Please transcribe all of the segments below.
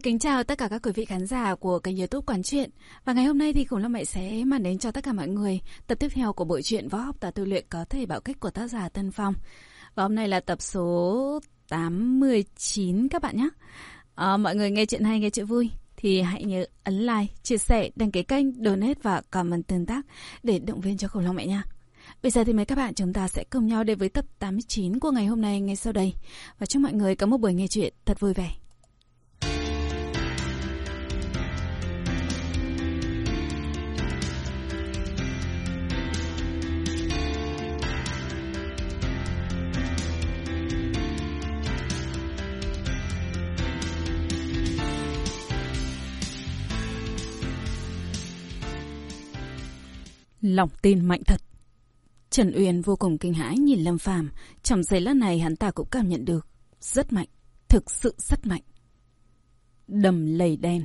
Xin kính chào tất cả các quý vị khán giả của kênh youtube Quán Chuyện. Và ngày hôm nay thì Khủng Long Mẹ sẽ mang đến cho tất cả mọi người tập tiếp theo của bộ truyện Võ học và tu luyện có thể bảo cách của tác giả Tân Phong. Và hôm nay là tập số 89 các bạn nhé. À, Mọi người nghe chuyện hay, nghe chuyện vui thì hãy nhớ ấn like, chia sẻ, đăng ký kênh, donate và comment tương tác để động viên cho Khủng Long Mẹ nha. Bây giờ thì mấy các bạn chúng ta sẽ cùng nhau đến với tập 89 của ngày hôm nay ngay sau đây. Và chúc mọi người có một buổi nghe chuyện thật vui vẻ. Lòng tin mạnh thật. Trần Uyên vô cùng kinh hãi nhìn Lâm Phàm, trong giây lát này hắn ta cũng cảm nhận được, rất mạnh, thực sự rất mạnh. Đầm lầy đen.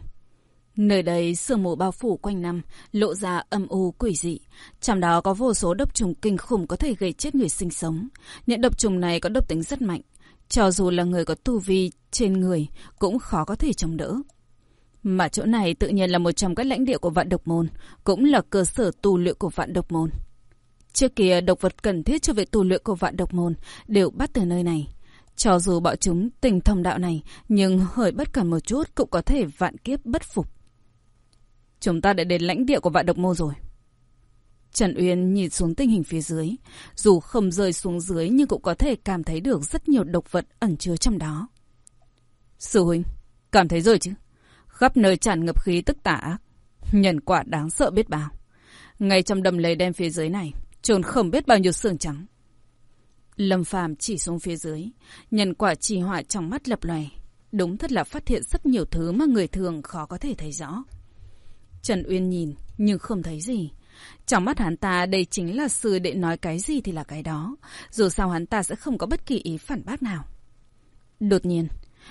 Nơi đây sương mù bao phủ quanh năm, lộ ra âm u quỷ dị. Trong đó có vô số độc trùng kinh khủng có thể gây chết người sinh sống. Những độc trùng này có độc tính rất mạnh. Cho dù là người có tu vi trên người, cũng khó có thể chống đỡ. Mà chỗ này tự nhiên là một trong các lãnh địa của vạn độc môn, cũng là cơ sở tu luyện của vạn độc môn. Trước kia, độc vật cần thiết cho việc tu luyện của vạn độc môn đều bắt từ nơi này. Cho dù bọn chúng tình thông đạo này, nhưng hơi bất cần một chút cũng có thể vạn kiếp bất phục. Chúng ta đã đến lãnh địa của vạn độc môn rồi. Trần Uyên nhìn xuống tình hình phía dưới. Dù không rơi xuống dưới nhưng cũng có thể cảm thấy được rất nhiều độc vật ẩn chứa trong đó. Sư huynh, cảm thấy rồi chứ? Khắp nơi tràn ngập khí tức tả ác. Nhân quả đáng sợ biết bao. Ngay trong đầm lầy đen phía dưới này, trồn không biết bao nhiêu xương trắng. Lâm phàm chỉ xuống phía dưới, nhân quả trì hỏa trong mắt lập lòe. Đúng thật là phát hiện rất nhiều thứ mà người thường khó có thể thấy rõ. Trần Uyên nhìn, nhưng không thấy gì. Trong mắt hắn ta đây chính là sư đệ nói cái gì thì là cái đó. Dù sao hắn ta sẽ không có bất kỳ ý phản bác nào. Đột nhiên,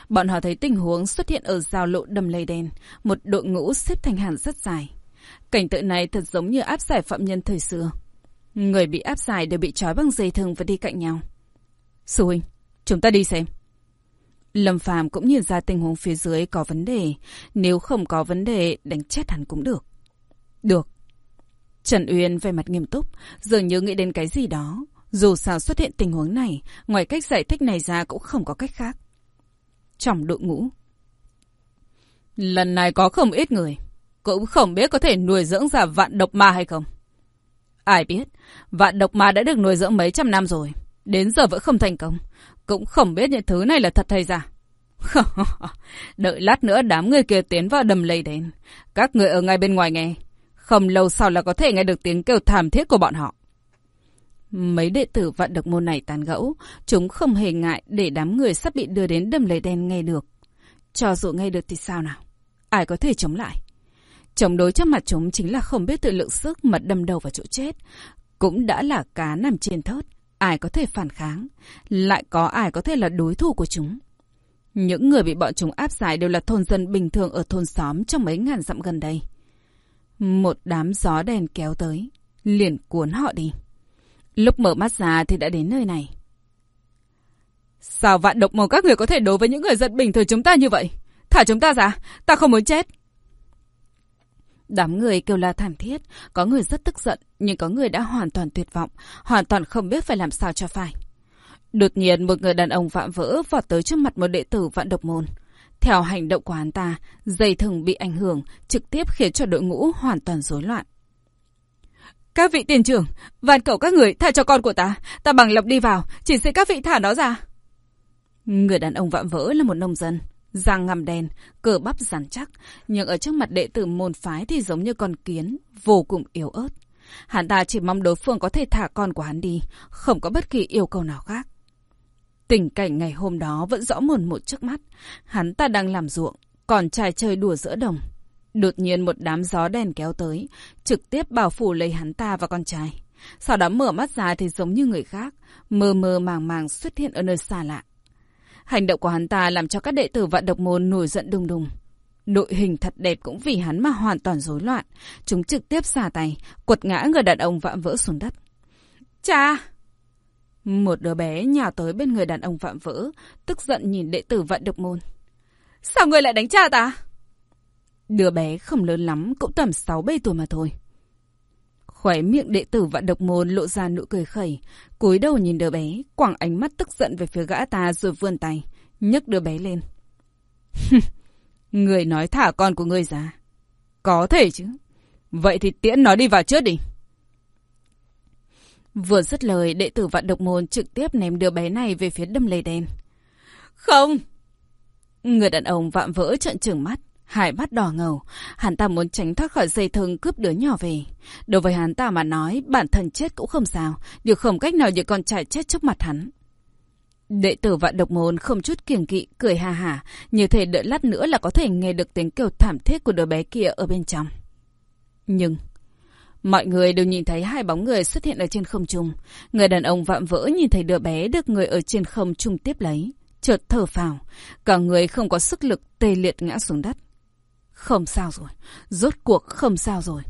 Bọn họ thấy tình huống xuất hiện ở giao lộ đầm lầy đen, một đội ngũ xếp thành hàng rất dài. Cảnh tượng này thật giống như áp giải phạm nhân thời xưa. Người bị áp giải đều bị trói bằng dây thừng và đi cạnh nhau. Sư huynh, chúng ta đi xem. Lâm Phàm cũng nhìn ra tình huống phía dưới có vấn đề. Nếu không có vấn đề, đánh chết hắn cũng được. Được. Trần Uyên về mặt nghiêm túc, dường như nghĩ đến cái gì đó. Dù sao xuất hiện tình huống này, ngoài cách giải thích này ra cũng không có cách khác trong đội ngũ. Lần này có không ít người, cũng không biết có thể nuôi dưỡng ra vạn độc ma hay không. Ai biết, vạn độc ma đã được nuôi dưỡng mấy trăm năm rồi, đến giờ vẫn không thành công, cũng không biết những thứ này là thật hay giả. Đợi lát nữa đám người kia tiến vào đầm lầy đến các người ở ngay bên ngoài nghe, không lâu sau là có thể nghe được tiếng kêu thảm thiết của bọn họ. Mấy đệ tử vạn độc môn này tàn gẫu, chúng không hề ngại để đám người sắp bị đưa đến đầm lầy đen nghe được. Cho dù nghe được thì sao nào? Ai có thể chống lại? Chống đối trước mặt chúng chính là không biết tự lượng sức mà đâm đầu vào chỗ chết. Cũng đã là cá nằm trên thớt. Ai có thể phản kháng? Lại có ai có thể là đối thủ của chúng? Những người bị bọn chúng áp giải đều là thôn dân bình thường ở thôn xóm trong mấy ngàn dặm gần đây. Một đám gió đèn kéo tới, liền cuốn họ đi. Lúc mở mắt ra thì đã đến nơi này. Sao vạn độc màu các người có thể đối với những người dân bình thường chúng ta như vậy? Thả chúng ta ra, ta không muốn chết. Đám người kêu la thảm thiết, có người rất tức giận, nhưng có người đã hoàn toàn tuyệt vọng, hoàn toàn không biết phải làm sao cho phải. Đột nhiên một người đàn ông vạm vỡ vọt tới trước mặt một đệ tử vạn độc môn. Theo hành động của hắn ta, dây thừng bị ảnh hưởng, trực tiếp khiến cho đội ngũ hoàn toàn rối loạn. Các vị tiền trưởng, van cầu các người tha cho con của ta. Ta bằng lập đi vào, chỉ xin các vị thả nó ra. Người đàn ông vạm vỡ là một nông dân. Răng ngầm đen, cờ bắp rắn chắc. Nhưng ở trước mặt đệ tử môn phái thì giống như con kiến, vô cùng yếu ớt. Hắn ta chỉ mong đối phương có thể thả con của hắn đi, không có bất kỳ yêu cầu nào khác. Tình cảnh ngày hôm đó vẫn rõ mồn một trước mắt. Hắn ta đang làm ruộng, còn trai chơi đùa giữa đồng. Đột nhiên một đám gió đèn kéo tới, trực tiếp bảo phủ lấy hắn ta và con trai. Sau đó mở mắt ra thì giống như người khác, mơ mơ màng màng xuất hiện ở nơi xa lạ. Hành động của hắn ta làm cho các đệ tử vạn độc môn nổi giận đùng đùng. Đội hình thật đẹp cũng vì hắn mà hoàn toàn rối loạn. Chúng trực tiếp xả tay, quật ngã người đàn ông vạm vỡ xuống đất. Cha! Một đứa bé nhào tới bên người đàn ông vạm vỡ, tức giận nhìn đệ tử vạn độc môn. Sao người lại đánh cha ta? Đứa bé không lớn lắm, cũng tầm 6-7 tuổi mà thôi. Khóe miệng đệ tử vạn độc môn lộ ra nụ cười khẩy, cúi đầu nhìn đứa bé, quẳng ánh mắt tức giận về phía gã ta rồi vươn tay, nhấc đứa bé lên. người nói thả con của người ra. Có thể chứ. Vậy thì tiễn nó đi vào trước đi. Vừa dứt lời, đệ tử vạn độc môn trực tiếp ném đứa bé này về phía đâm lầy đen. Không! Người đàn ông vạm vỡ trợn trừng mắt, hai mắt đỏ ngầu. Hắn ta muốn tránh thoát khỏi dây thừng cướp đứa nhỏ về. Đối với hắn ta mà nói, bản thân chết cũng không sao, điều không cách nào như con trai chết trước mặt hắn. Đệ tử vạn độc môn không chút kiềng kỵ, cười ha hả, như thể đợi lát nữa là có thể nghe được tiếng kêu thảm thiết của đứa bé kia ở bên trong. Nhưng... Mọi người đều nhìn thấy hai bóng người xuất hiện ở trên không trung. Người đàn ông vạm vỡ nhìn thấy đứa bé được người ở trên không trung tiếp lấy. Chợt thở phào. Cả người không có sức lực tê liệt ngã xuống đất. Không sao rồi. Rốt cuộc không sao rồi.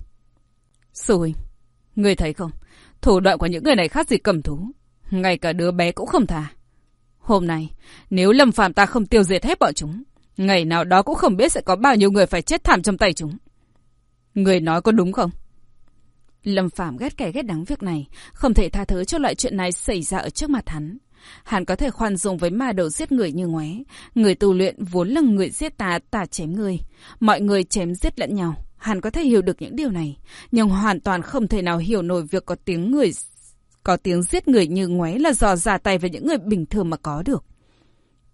Sư huynh, người thấy không? Thủ đoạn của những người này khác gì cầm thú. Ngay cả đứa bé cũng không thà. Hôm nay, nếu Lâm phạm ta không tiêu diệt hết bọn chúng, ngày nào đó cũng không biết sẽ có bao nhiêu người phải chết thảm trong tay chúng. Người nói có đúng không? Lâm phạm ghét kẻ ghét đắng việc này, không thể tha thứ cho loại chuyện này xảy ra ở trước mặt hắn. Hắn có thể khoan dung với ma đầu giết người như ngoé. Người tu luyện vốn là người giết ta, ta chém người. Mọi người chém giết lẫn nhau. Hắn có thể hiểu được những điều này, nhưng hoàn toàn không thể nào hiểu nổi việc có tiếng người có tiếng giết người như ngoé là dò ra tay với những người bình thường mà có được.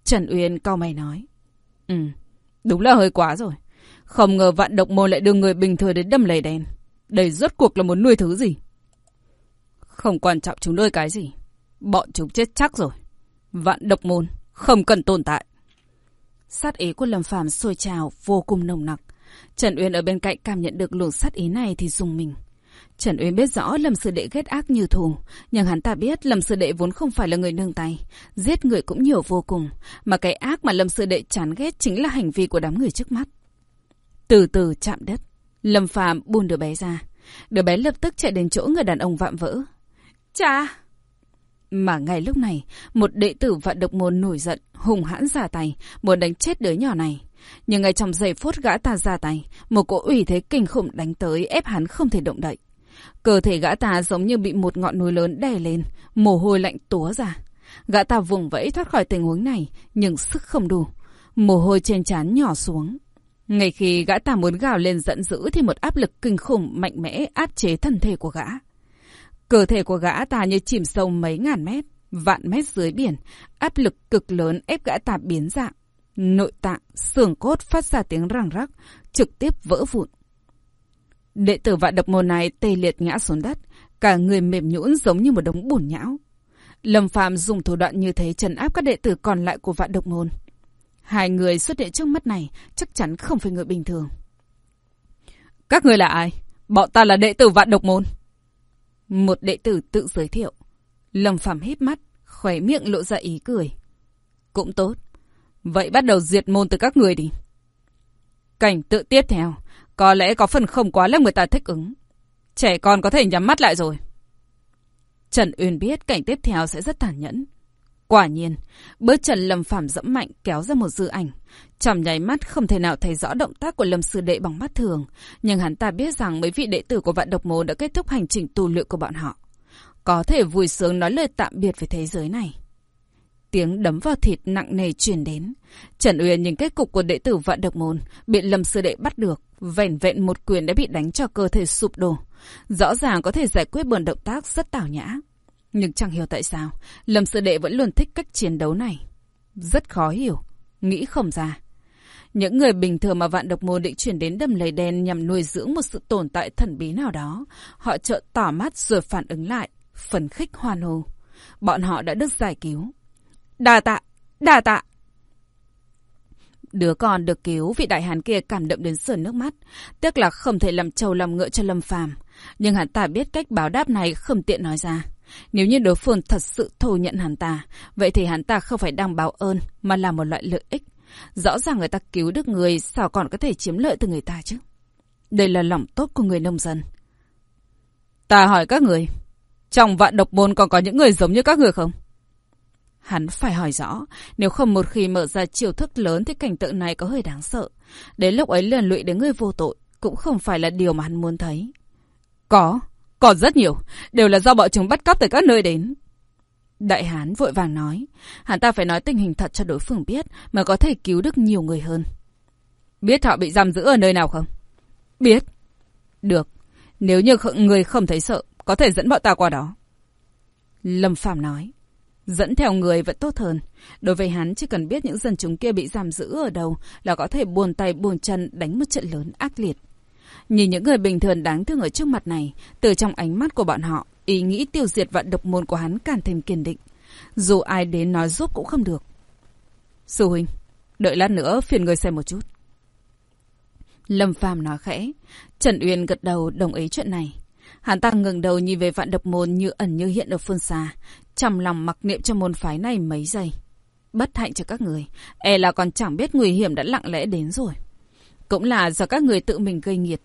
Trần Uyên cau mày nói. Ừ, đúng là hơi quá rồi. Không ngờ vạn độc môn lại đưa người bình thường đến đâm lầy đen. Đây rốt cuộc là muốn nuôi thứ gì? Không quan trọng chúng nuôi cái gì. Bọn chúng chết chắc rồi. Vạn độc môn, không cần tồn tại. Sát ý của Lâm Phàm sôi trào, vô cùng nồng nặc. Trần Uyên ở bên cạnh cảm nhận được luồng sát ý này thì dùng mình. Trần Uyên biết rõ Lâm Sư Đệ ghét ác như thù, nhưng hắn ta biết Lâm Sư Đệ vốn không phải là người nương tay, giết người cũng nhiều vô cùng, mà cái ác mà Lâm Sư Đệ chán ghét chính là hành vi của đám người trước mắt. Từ từ chạm đất, Lâm Phàm buông đứa bé ra, đứa bé lập tức chạy đến chỗ người đàn ông vạm vỡ. Cha! Mà ngay lúc này, một đệ tử vạn độc môn nổi giận, hùng hãn ra tay, muốn đánh chết đứa nhỏ này. Nhưng ngay trong giây phút gã ta ra tay, một cỗ ủy thế kinh khủng đánh tới ép hắn không thể động đậy. Cơ thể gã ta giống như bị một ngọn núi lớn đè lên, mồ hôi lạnh túa ra. Gã ta vùng vẫy thoát khỏi tình huống này, nhưng sức không đủ. Mồ hôi trên trán nhỏ xuống. Ngay khi gã ta muốn gào lên giận dữ thì một áp lực kinh khủng mạnh mẽ áp chế thân thể của gã. Cơ thể của gã ta như chìm sâu mấy ngàn mét, vạn mét dưới biển, áp lực cực lớn ép gã ta biến dạng. Nội tạng, xương cốt phát ra tiếng răng rắc, trực tiếp vỡ vụn. Đệ tử vạn độc môn này tê liệt ngã xuống đất, cả người mềm nhũn giống như một đống bùn nhão. Lâm Phàm dùng thủ đoạn như thế trấn áp các đệ tử còn lại của vạn độc môn. Hai người xuất hiện trước mắt này chắc chắn không phải người bình thường. Các người là ai? Bọn ta là đệ tử vạn độc môn. Một đệ tử tự giới thiệu. Lâm Phàm hít mắt, khóe miệng lộ ra ý cười. Cũng tốt. Vậy bắt đầu diệt môn từ các người đi. Cảnh tự tiếp theo, có lẽ có phần không quá là người ta thích ứng. Trẻ con có thể nhắm mắt lại rồi. Trần Uyên biết cảnh tiếp theo sẽ rất tàn nhẫn. Quả nhiên, bước chân Lâm Phàm dẫm mạnh kéo ra một dư ảnh. Trong nháy mắt không thể nào thấy rõ động tác của Lâm Sư Đệ bằng mắt thường. Nhưng hắn ta biết rằng mấy vị đệ tử của vạn độc môn đã kết thúc hành trình tu luyện của bọn họ. Có thể vui sướng nói lời tạm biệt với thế giới này. Tiếng đấm vào thịt nặng nề truyền đến. Trần Uyên nhìn kết cục của đệ tử vạn độc môn, bị Lâm Sư Đệ bắt được. Vẻn vẹn một quyền đã bị đánh cho cơ thể sụp đổ. Rõ ràng có thể giải quyết bằng động tác rất tảo nhã. Nhưng chẳng hiểu tại sao, Lâm Sư Đệ vẫn luôn thích cách chiến đấu này. Rất khó hiểu, nghĩ không ra. Những người bình thường mà vạn độc môn định chuyển đến đầm lầy đen nhằm nuôi dưỡng một sự tồn tại thần bí nào đó. Họ chợt tỏ mắt rồi phản ứng lại, phấn khích hoan hô. Bọn họ đã được giải cứu. Đà tạ, đà tạ. Đứa con được cứu vị đại hán kia cảm động đến sườn nước mắt. Tiếc là không thể làm trầu làm ngựa cho Lâm Phàm Nhưng hắn ta biết cách báo đáp này không tiện nói ra. Nếu như đối phương thật sự thù nhận hắn ta, vậy thì hắn ta không phải đang báo ơn, mà là một loại lợi ích. Rõ ràng người ta cứu được người, sao còn có thể chiếm lợi từ người ta chứ? Đây là lòng tốt của người nông dân. Ta hỏi các người, trong vạn độc môn còn có những người giống như các người không? Hắn phải hỏi rõ, nếu không một khi mở ra chiều thức lớn thì cảnh tượng này có hơi đáng sợ. Đến lúc ấy liền lụy đến người vô tội, cũng không phải là điều mà hắn muốn thấy. Có, còn rất nhiều, đều là do bọn chúng bắt cóc từ các nơi đến. Đại Hán vội vàng nói, hắn ta phải nói tình hình thật cho đối phương biết mà có thể cứu được nhiều người hơn. Biết họ bị giam giữ ở nơi nào không? Biết. Được, nếu như người không thấy sợ, có thể dẫn bọn ta qua đó. Lâm Phạm nói, dẫn theo người vẫn tốt hơn. Đối với hắn chỉ cần biết những dân chúng kia bị giam giữ ở đâu là có thể buồn tay buồn chân đánh một trận lớn ác liệt. Nhìn những người bình thường đáng thương ở trước mặt này, từ trong ánh mắt của bọn họ, ý nghĩ tiêu diệt vạn độc môn của hắn càng thêm kiên định. Dù ai đến nói giúp cũng không được. Sư huynh, đợi lát nữa phiền người xem một chút. Lâm Phàm nói khẽ. Trần Uyên gật đầu đồng ý chuyện này. Hắn ta ngừng đầu nhìn về vạn độc môn như ẩn như hiện ở phương xa. Trong lòng mặc niệm cho môn phái này mấy giây. Bất hạnh cho các người. E là còn chẳng biết nguy hiểm đã lặng lẽ đến rồi. Cũng là do các người tự mình gây nghiệt.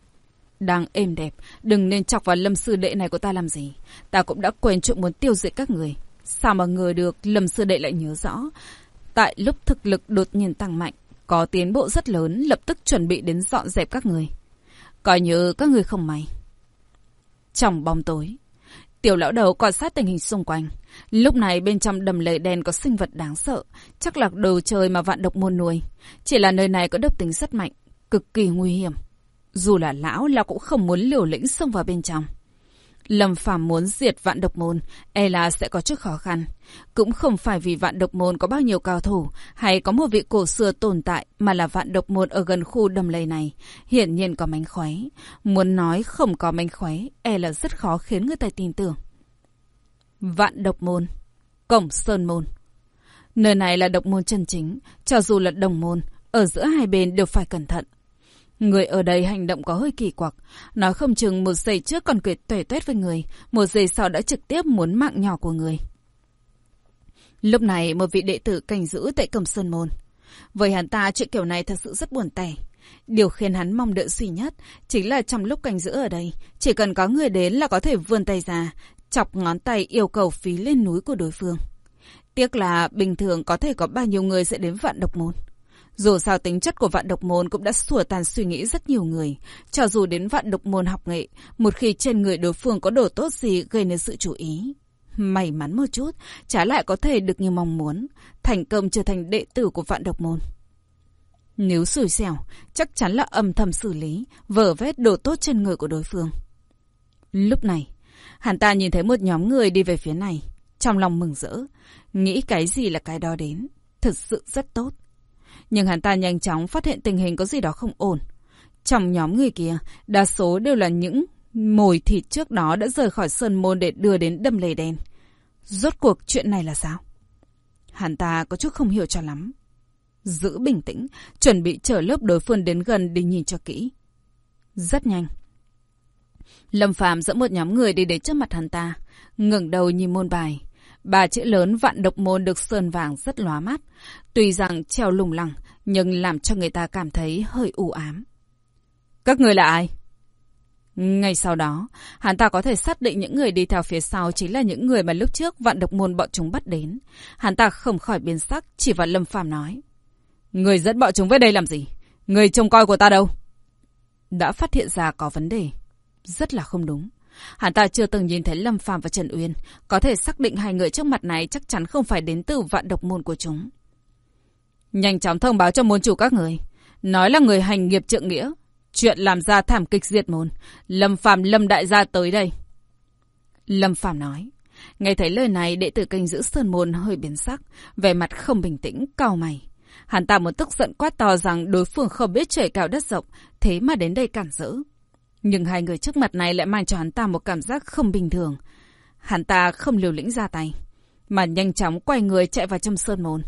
Đang êm đẹp, đừng nên chọc vào lâm sư đệ này của ta làm gì. Ta cũng đã quên chuyện muốn tiêu diệt các người. Sao mà ngờ được lâm sư đệ lại nhớ rõ. Tại lúc thực lực đột nhiên tăng mạnh, có tiến bộ rất lớn, lập tức chuẩn bị đến dọn dẹp các người. Coi như các người không may. Trong bóng tối, tiểu lão đầu quan sát tình hình xung quanh. Lúc này bên trong đầm lầy đen có sinh vật đáng sợ, chắc là đồ chơi mà vạn độc môn nuôi. Chỉ là nơi này có độc tính rất mạnh, cực kỳ nguy hiểm. Dù là lão, lão cũng không muốn liều lĩnh xông vào bên trong. Lâm Phàm muốn diệt vạn độc môn, e là sẽ có chút khó khăn. Cũng không phải vì vạn độc môn có bao nhiêu cao thủ, hay có một vị cổ xưa tồn tại, mà là vạn độc môn ở gần khu đầm lầy này. Hiển nhiên có mánh khóe. Muốn nói không có mánh khóe, e là rất khó khiến người ta tin tưởng. Vạn độc môn. Cổng Sơn Môn. Nơi này là độc môn chân chính, cho dù là đồng môn, ở giữa hai bên đều phải cẩn thận. Người ở đây hành động có hơi kỳ quặc. Nói không chừng một giây trước còn cười tuệ tuét với người, một giây sau đã trực tiếp muốn mạng nhỏ của người. Lúc này một vị đệ tử cảnh giữ tại cầm Sơn Môn. Với hắn ta chuyện kiểu này thật sự rất buồn tẻ. Điều khiến hắn mong đợi duy nhất chính là trong lúc cảnh giữ ở đây, chỉ cần có người đến là có thể vươn tay ra, chọc ngón tay yêu cầu phí lên núi của đối phương. Tiếc là bình thường có thể có bao nhiêu người sẽ đến vạn độc môn. Dù sao tính chất của vạn độc môn cũng đã sủa tàn suy nghĩ rất nhiều người. Cho dù đến vạn độc môn học nghệ, một khi trên người đối phương có đồ tốt gì gây nên sự chú ý. May mắn một chút, trái lại có thể được như mong muốn, thành công trở thành đệ tử của vạn độc môn. Nếu xui xẻo, chắc chắn là âm thầm xử lý, vở vết đồ tốt trên người của đối phương. Lúc này, hắn ta nhìn thấy một nhóm người đi về phía này, trong lòng mừng rỡ, nghĩ cái gì là cái đó đến, thật sự rất tốt. Nhưng hắn ta nhanh chóng phát hiện tình hình có gì đó không ổn. Trong nhóm người kia, đa số đều là những mồi thịt trước đó đã rời khỏi sơn môn để đưa đến đâm lề đen. Rốt cuộc chuyện này là sao? Hắn ta có chút không hiểu cho lắm. Giữ bình tĩnh, chuẩn bị chở lớp đối phương đến gần để nhìn cho kỹ. Rất nhanh. Lâm Phàm dẫn một nhóm người đi đến trước mặt hắn ta, ngẩng đầu nhìn môn bài. Ba chữ lớn vạn độc môn được sơn vàng rất lóa mắt. Tuy rằng treo lùng lẳng, nhưng làm cho người ta cảm thấy hơi u ám. Các người là ai? Ngay sau đó, hắn ta có thể xác định những người đi theo phía sau chính là những người mà lúc trước vạn độc môn bọn chúng bắt đến. Hắn ta không khỏi biến sắc, chỉ vào Lâm Phàm nói. Người dẫn bọn chúng về đây làm gì? Người trông coi của ta đâu? Đã phát hiện ra có vấn đề. Rất là không đúng. Hắn ta chưa từng nhìn thấy Lâm Phàm và Trần Uyên, có thể xác định hai người trước mặt này chắc chắn không phải đến từ vạn độc môn của chúng. Nhanh chóng thông báo cho môn chủ các người, nói là người hành nghiệp trượng nghĩa, chuyện làm ra thảm kịch diệt môn, Lâm Phàm Lâm đại gia tới đây. Lâm Phàm nói, nghe thấy lời này đệ tử kênh giữ sơn môn hơi biến sắc, vẻ mặt không bình tĩnh, cau mày. Hắn ta muốn tức giận quát to rằng đối phương không biết trời cao đất rộng, thế mà đến đây cản rỡ. Nhưng hai người trước mặt này lại mang cho hắn ta một cảm giác không bình thường. Hắn ta không liều lĩnh ra tay, mà nhanh chóng quay người chạy vào trong sơn môn.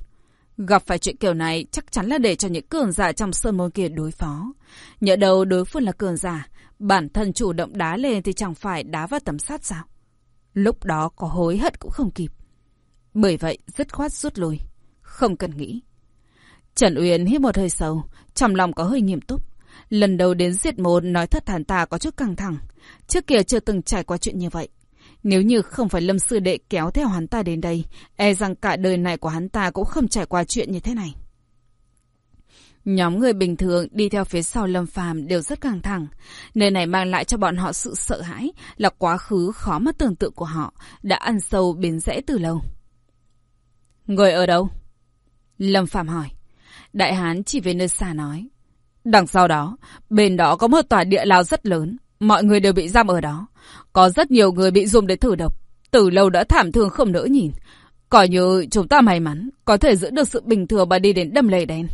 Gặp phải chuyện kiểu này chắc chắn là để cho những cường giả trong sơn môn kia đối phó. Nhỡ đầu đối phương là cường giả, bản thân chủ động đá lên thì chẳng phải đá vào tấm sát sao. Lúc đó có hối hận cũng không kịp. Bởi vậy dứt khoát rút lui, không cần nghĩ. Trần Uyên hít một hơi sâu, trong lòng có hơi nghiêm túc. Lần đầu đến diệt môn nói thật thản ta có chút căng thẳng. Trước kia chưa từng trải qua chuyện như vậy. Nếu như không phải Lâm Sư Đệ kéo theo hắn ta đến đây, e rằng cả đời này của hắn ta cũng không trải qua chuyện như thế này. Nhóm người bình thường đi theo phía sau Lâm Phàm đều rất căng thẳng. Nơi này mang lại cho bọn họ sự sợ hãi là quá khứ khó mà tưởng tượng của họ đã ăn sâu biến rẽ từ lâu. Người ở đâu? Lâm Phàm hỏi. Đại Hán chỉ về nơi xa nói. Đằng sau đó, bên đó có một tòa địa lao rất lớn. Mọi người đều bị giam ở đó. Có rất nhiều người bị dùng để thử độc. Từ lâu đã thảm thương không nỡ nhìn. Coi như chúng ta may mắn, có thể giữ được sự bình thường và đi đến đâm lầy đen.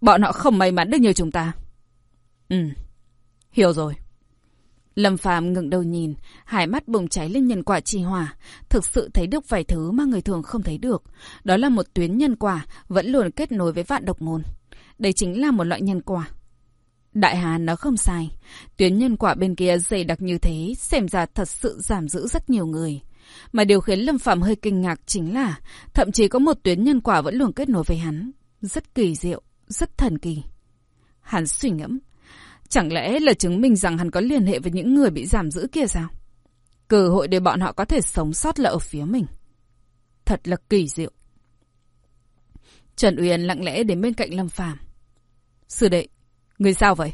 Bọn họ không may mắn được như chúng ta. Ừ, hiểu rồi. Lâm Phàm ngừng đầu nhìn, hai mắt bùng cháy lên nhân quả trì hòa, thực sự thấy được vài thứ mà người thường không thấy được. Đó là một tuyến nhân quả vẫn luôn kết nối với vạn độc môn. Đây chính là một loại nhân quả. Đại Hà nó không sai. Tuyến nhân quả bên kia dày đặc như thế, xem ra thật sự giảm giữ rất nhiều người. Mà điều khiến Lâm Phạm hơi kinh ngạc chính là, thậm chí có một tuyến nhân quả vẫn luôn kết nối với hắn. Rất kỳ diệu, rất thần kỳ. Hắn suy ngẫm. Chẳng lẽ là chứng minh rằng hắn có liên hệ với những người bị giảm giữ kia sao? Cơ hội để bọn họ có thể sống sót là ở phía mình. Thật là kỳ diệu. Trần Uyên lặng lẽ đến bên cạnh Lâm Phàm. Sư đệ, người sao vậy?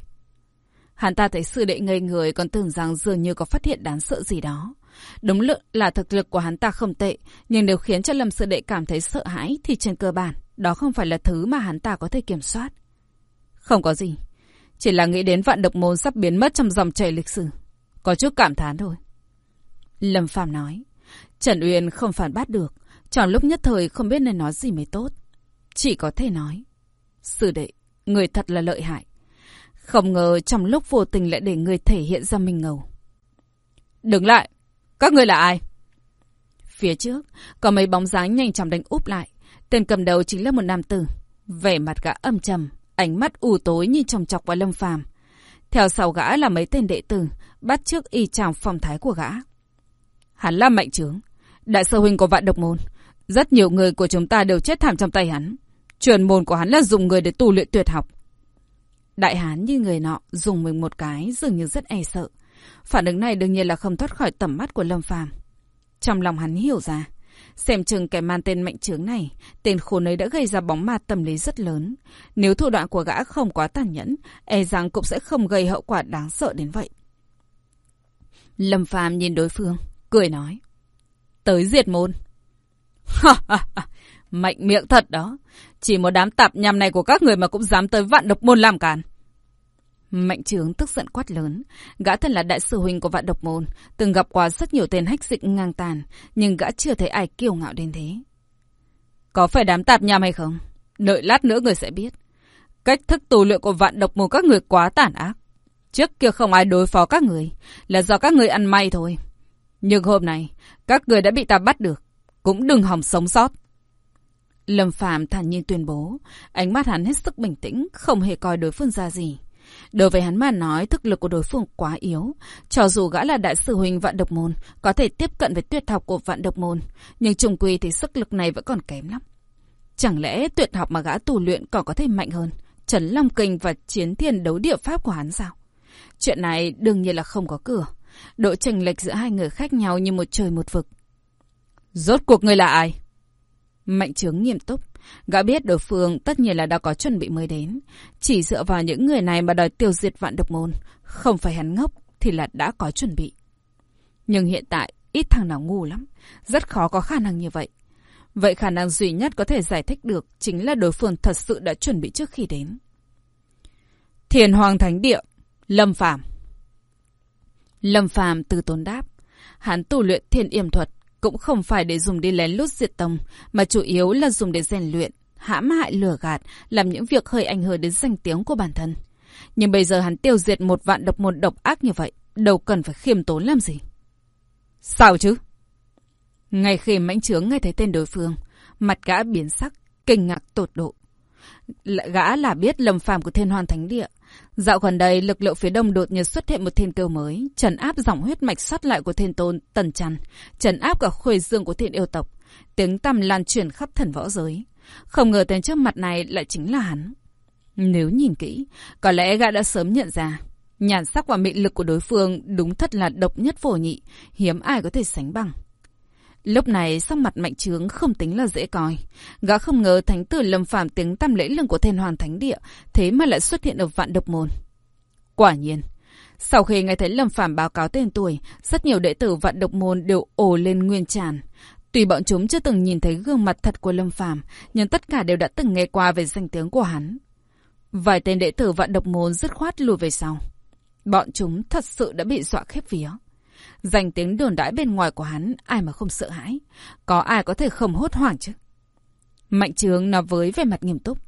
Hắn ta thấy sư đệ ngây người còn tưởng rằng dường như có phát hiện đáng sợ gì đó. Đúng lượng là thực lực của hắn ta không tệ, nhưng nếu khiến cho Lâm sư đệ cảm thấy sợ hãi thì trên cơ bản, đó không phải là thứ mà hắn ta có thể kiểm soát. Không có gì, chỉ là nghĩ đến vạn độc môn sắp biến mất trong dòng chảy lịch sử. Có chút cảm thán thôi. Lâm Phàm nói. Trần Uyên không phản bác được, tròn lúc nhất thời không biết nên nói gì mới tốt. Chỉ có thể nói. Sư đệ, người thật là lợi hại. Không ngờ trong lúc vô tình lại để người thể hiện ra mình ngầu. Đứng lại! Các người là ai? Phía trước, có mấy bóng dáng nhanh chóng đánh úp lại. Tên cầm đầu chính là một nam tử. Vẻ mặt gã âm trầm, ánh mắt u tối như trồng chọc vào lâm phàm. Theo sau gã là mấy tên đệ tử, bắt trước y chàng phong thái của gã. Hắn là mạnh trướng, đại sư huynh của vạn độc môn. Rất nhiều người của chúng ta đều chết thảm trong tay hắn. Truyền môn của hắn là dùng người để tu luyện tuyệt học. Đại hán như người nọ dùng mình một cái dường như rất e sợ. Phản ứng này đương nhiên là không thoát khỏi tầm mắt của Lâm Phàm. Trong lòng hắn hiểu ra, xem chừng kẻ man tên mạnh trướng này, tên khốn ấy đã gây ra bóng ma tâm lý rất lớn. Nếu thủ đoạn của gã không quá tàn nhẫn, e rằng cũng sẽ không gây hậu quả đáng sợ đến vậy. Lâm Phàm nhìn đối phương, cười nói. Tới diệt môn. Mạnh miệng thật đó. Chỉ một đám tạp nhằm này của các người mà cũng dám tới vạn độc môn làm càn. Mạnh trướng tức giận quát lớn. Gã thân là đại sư huynh của vạn độc môn, từng gặp qua rất nhiều tên hách dịch ngang tàn, nhưng gã chưa thấy ai kiêu ngạo đến thế. Có phải đám tạp nhằm hay không? Đợi lát nữa người sẽ biết. Cách thức tu luyện của vạn độc môn các người quá tàn ác. Trước kia không ai đối phó các người, là do các người ăn may thôi. Nhưng hôm nay, các người đã bị ta bắt được, cũng đừng hòng sống sót. Lâm Phạm thản nhiên tuyên bố, ánh mắt hắn hết sức bình tĩnh, không hề coi đối phương ra gì. Đối với hắn mà nói, thực lực của đối phương quá yếu. Cho dù gã là đại sư huynh vạn độc môn, có thể tiếp cận với tuyệt học của vạn độc môn, nhưng trùng quy thì sức lực này vẫn còn kém lắm. Chẳng lẽ tuyệt học mà gã tu luyện còn có thể mạnh hơn Trấn Long Kinh và chiến thiên đấu địa pháp của hắn sao? Chuyện này đương nhiên là không có cửa. Độ chênh lệch giữa hai người khác nhau như một trời một vực. Rốt cuộc người là ai? Mạnh trướng nghiêm túc. Gã biết đối phương tất nhiên là đã có chuẩn bị mới đến. Chỉ dựa vào những người này mà đòi tiêu diệt vạn độc môn. Không phải hắn ngốc thì là đã có chuẩn bị. Nhưng hiện tại ít thằng nào ngu lắm. Rất khó có khả năng như vậy. Vậy khả năng duy nhất có thể giải thích được chính là đối phương thật sự đã chuẩn bị trước khi đến. Thiền Hoàng Thánh Địa, Lâm Phàm Lâm Phàm từ tốn đáp. Hắn tu luyện thiên yểm thuật, cũng không phải để dùng đi lén lút diệt tông, mà chủ yếu là dùng để rèn luyện, hãm hại lừa gạt, làm những việc hơi ảnh hưởng đến danh tiếng của bản thân. Nhưng bây giờ hắn tiêu diệt một vạn độc môn độc ác như vậy, đâu cần phải khiêm tốn làm gì. Sao chứ? Ngay khi mãnh trướng nghe thấy tên đối phương, mặt gã biến sắc, kinh ngạc tột độ. Gã là biết lầm phàm của thiên hoàn thánh địa. Dạo gần đây, lực lượng phía đông đột nhiên xuất hiện một thiên kiêu mới, trần áp dòng huyết mạch sót lại của thiên tôn Tần Trăn, trần áp cả khuê dương của thiên yêu tộc. Tiếng tăm lan truyền khắp thần võ giới. Không ngờ tên trước mặt này lại chính là hắn. Nếu nhìn kỹ, có lẽ gã đã sớm nhận ra. Nhàn sắc và mị lực của đối phương đúng thật là độc nhất phổ nhị, hiếm ai có thể sánh bằng. Lúc này sắc mặt mạnh trướng không tính là dễ coi. Gã không ngờ thánh tử lâm phạm tiếng tam lễ lưng của thiên hoàng thánh địa, thế mà lại xuất hiện ở vạn độc môn. Quả nhiên, sau khi nghe thấy lâm phạm báo cáo tên tuổi, rất nhiều đệ tử vạn độc môn đều ồ lên nguyên tràn. Tuy bọn chúng chưa từng nhìn thấy gương mặt thật của lâm phạm, nhưng tất cả đều đã từng nghe qua về danh tiếng của hắn. Vài tên đệ tử vạn độc môn dứt khoát lùi về sau. Bọn chúng thật sự đã bị dọa khép vía. Danh tiếng đồn đãi bên ngoài của hắn, ai mà không sợ hãi. Có ai có thể không hốt hoảng chứ? Mạnh trường nói với vẻ mặt nghiêm túc.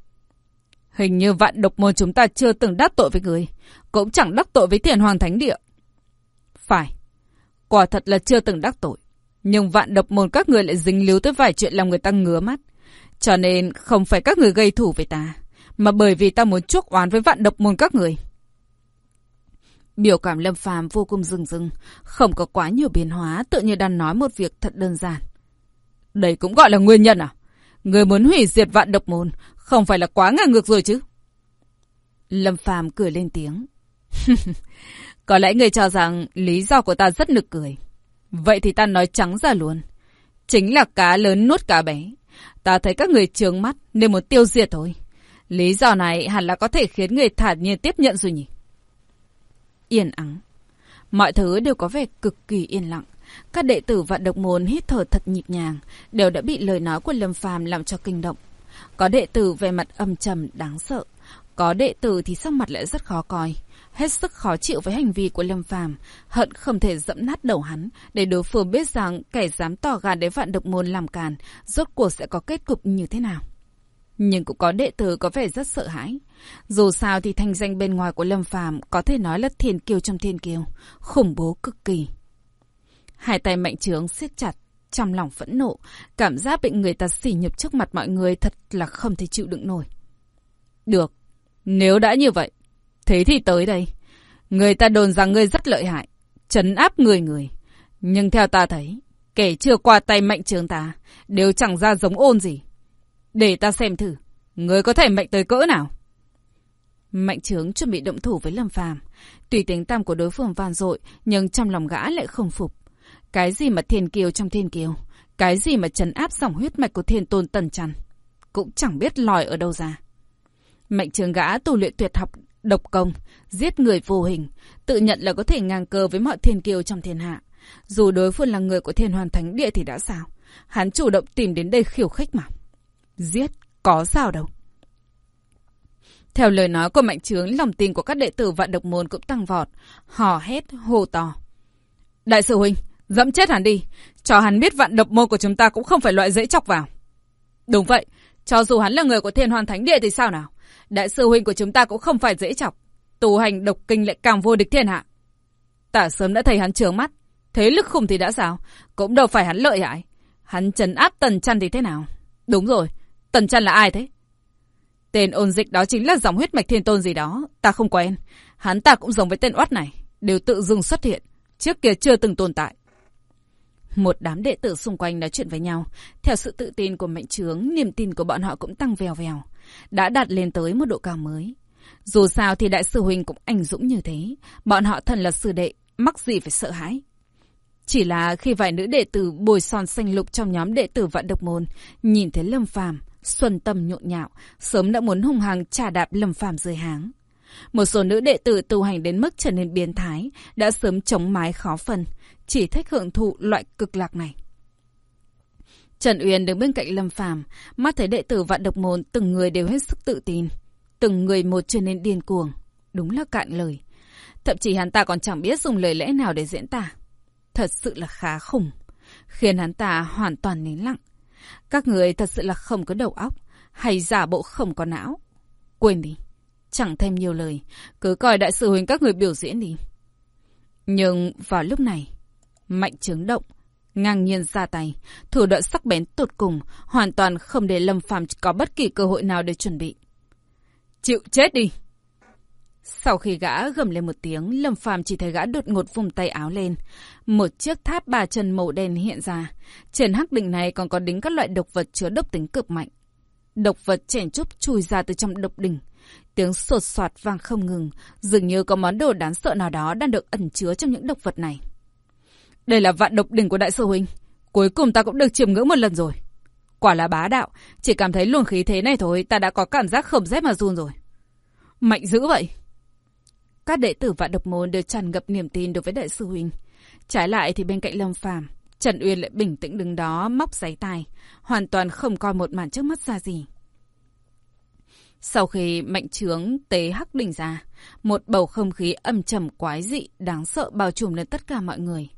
Hình như vạn độc môn chúng ta chưa từng đắc tội với người. Cũng chẳng đắc tội với thiền hoàng thánh địa. Phải. Quả thật là chưa từng đắc tội. Nhưng vạn độc môn các người lại dính líu tới vài chuyện làm người ta ngứa mắt. Cho nên không phải các người gây thủ với ta. Mà bởi vì ta muốn chuốc oán với vạn độc môn các người. Biểu cảm Lâm Phàm vô cùng rừng rừng, không có quá nhiều biến hóa, tự như đang nói một việc thật đơn giản. Đây cũng gọi là nguyên nhân à? Người muốn hủy diệt vạn độc môn, không phải là quá ngang ngược rồi chứ? Lâm Phàm cười lên tiếng. có lẽ người cho rằng lý do của ta rất nực cười. Vậy thì ta nói trắng ra luôn. Chính là cá lớn nuốt cá bé. Ta thấy các người trướng mắt nên muốn tiêu diệt thôi. Lý do này hẳn là có thể khiến người thản nhiên tiếp nhận rồi nhỉ? Yên ắng. Mọi thứ đều có vẻ cực kỳ yên lặng. Các đệ tử vạn độc môn hít thở thật nhịp nhàng, đều đã bị lời nói của Lâm Phàm làm cho kinh động. Có đệ tử về mặt âm trầm đáng sợ, có đệ tử thì sắc mặt lại rất khó coi, hết sức khó chịu với hành vi của Lâm Phàm, hận không thể dẫm nát đầu hắn để đối phương biết rằng kẻ dám tỏ gà đến vạn độc môn làm càn, rốt cuộc sẽ có kết cục như thế nào. Nhưng cũng có đệ tử có vẻ rất sợ hãi. Dù sao thì thanh danh bên ngoài của Lâm Phàm có thể nói là thiên kiêu trong thiên kiêu, khủng bố cực kỳ. Hai tay mạnh trướng siết chặt, trong lòng phẫn nộ, cảm giác bị người ta sỉ nhục trước mặt mọi người thật là không thể chịu đựng nổi. Được, nếu đã như vậy, thế thì tới đây. Người ta đồn rằng ngươi rất lợi hại, chấn áp người người. Nhưng theo ta thấy, kẻ chưa qua tay mạnh trướng ta, đều chẳng ra giống ôn gì. Để ta xem thử, người có thể mạnh tới cỡ nào? Mạnh trướng chuẩn bị động thủ với Lâm Phàm, tùy tính tam của đối phương van dội, nhưng trong lòng gã lại không phục. Cái gì mà thiên kiều trong thiên kiều, cái gì mà trấn áp dòng huyết mạch của thiên tôn tần trần, cũng chẳng biết lòi ở đâu ra. Mạnh trường gã tu luyện tuyệt học độc công, giết người vô hình, tự nhận là có thể ngang cơ với mọi thiên kiều trong thiên hạ. Dù đối phương là người của thiên hoàn thánh địa thì đã sao? Hắn chủ động tìm đến đây khiêu khích mà. Giết, có sao đâu. Theo lời nói của mạnh trướng, lòng tin của các đệ tử vạn độc môn cũng tăng vọt. Hò hét, hô to. Đại sư huynh, dẫm chết hắn đi. Cho hắn biết vạn độc môn của chúng ta cũng không phải loại dễ chọc vào. Đúng vậy, cho dù hắn là người của thiên hoàn thánh địa thì sao nào? Đại sư huynh của chúng ta cũng không phải dễ chọc. Tù hành độc kinh lại càng vô địch thiên hạ. Tả sớm đã thấy hắn trướng mắt. Thế lực khủng thì đã sao? Cũng đâu phải hắn lợi hại. Hắn trấn áp tần chăn thì thế nào? Đúng rồi, tần chăn là ai thế? Tên ôn dịch đó chính là dòng huyết mạch thiên tôn gì đó. Ta không quen. Hắn ta cũng giống với tên oát này. Đều tự dưng xuất hiện. Trước kia chưa từng tồn tại. Một đám đệ tử xung quanh nói chuyện với nhau. Theo sự tự tin của mệnh trướng, niềm tin của bọn họ cũng tăng vèo vèo. Đã đạt lên tới một độ cao mới. Dù sao thì đại sư huynh cũng ảnh dũng như thế. Bọn họ thần là sư đệ, mắc gì phải sợ hãi. Chỉ là khi vài nữ đệ tử bồi son xanh lục trong nhóm đệ tử vạn độc môn, nhìn thấy Lâm Phàm xuân tâm nhộn nhạo, sớm đã muốn hung hăng trả đạp Lâm Phàm rơi háng. Một số nữ đệ tử tu hành đến mức trở nên biến thái, đã sớm chống mái khó phân, chỉ thích hưởng thụ loại cực lạc này. Trần Uyên đứng bên cạnh Lâm Phàm, mắt thấy đệ tử vạn độc môn từng người đều hết sức tự tin, từng người một trở nên điên cuồng, đúng là cạn lời. Thậm chí hắn ta còn chẳng biết dùng lời lẽ nào để diễn tả. Thật sự là khá khủng, khiến hắn ta hoàn toàn nín lặng. Các người thật sự là không có đầu óc, hay giả bộ không có não. Quên đi, chẳng thêm nhiều lời, cứ coi đại sư huynh các người biểu diễn đi. Nhưng vào lúc này, mạnh chướng động, ngang nhiên ra tay, thủ đoạn sắc bén tột cùng, hoàn toàn không để Lâm Phàm có bất kỳ cơ hội nào để chuẩn bị. Chịu chết đi! Sau khi gã gầm lên một tiếng, Lâm Phàm chỉ thấy gã đột ngột vùng tay áo lên. Một chiếc tháp ba chân màu đen hiện ra. Trên hắc đỉnh này còn có đính các loại độc vật chứa độc tính cực mạnh. Độc vật chèn chúc chui ra từ trong độc đỉnh. Tiếng sột soạt vang không ngừng, dường như có món đồ đáng sợ nào đó đang được ẩn chứa trong những độc vật này. Đây là vạn độc đỉnh của đại sư huynh. Cuối cùng ta cũng được chiêm ngưỡng một lần rồi. Quả là bá đạo, chỉ cảm thấy luồng khí thế này thôi ta đã có cảm giác khẩm rét mà run rồi. Mạnh dữ vậy. Các đệ tử vạn độc môn đều tràn ngập niềm tin đối với đại sư huynh. Trái lại thì bên cạnh Lâm Phàm, Trần Uyên lại bình tĩnh đứng đó móc giấy tài, hoàn toàn không coi một màn trước mắt ra gì. Sau khi mạnh trướng tế hắc đỉnh ra, một bầu không khí âm trầm quái dị đáng sợ bao trùm lên tất cả mọi người.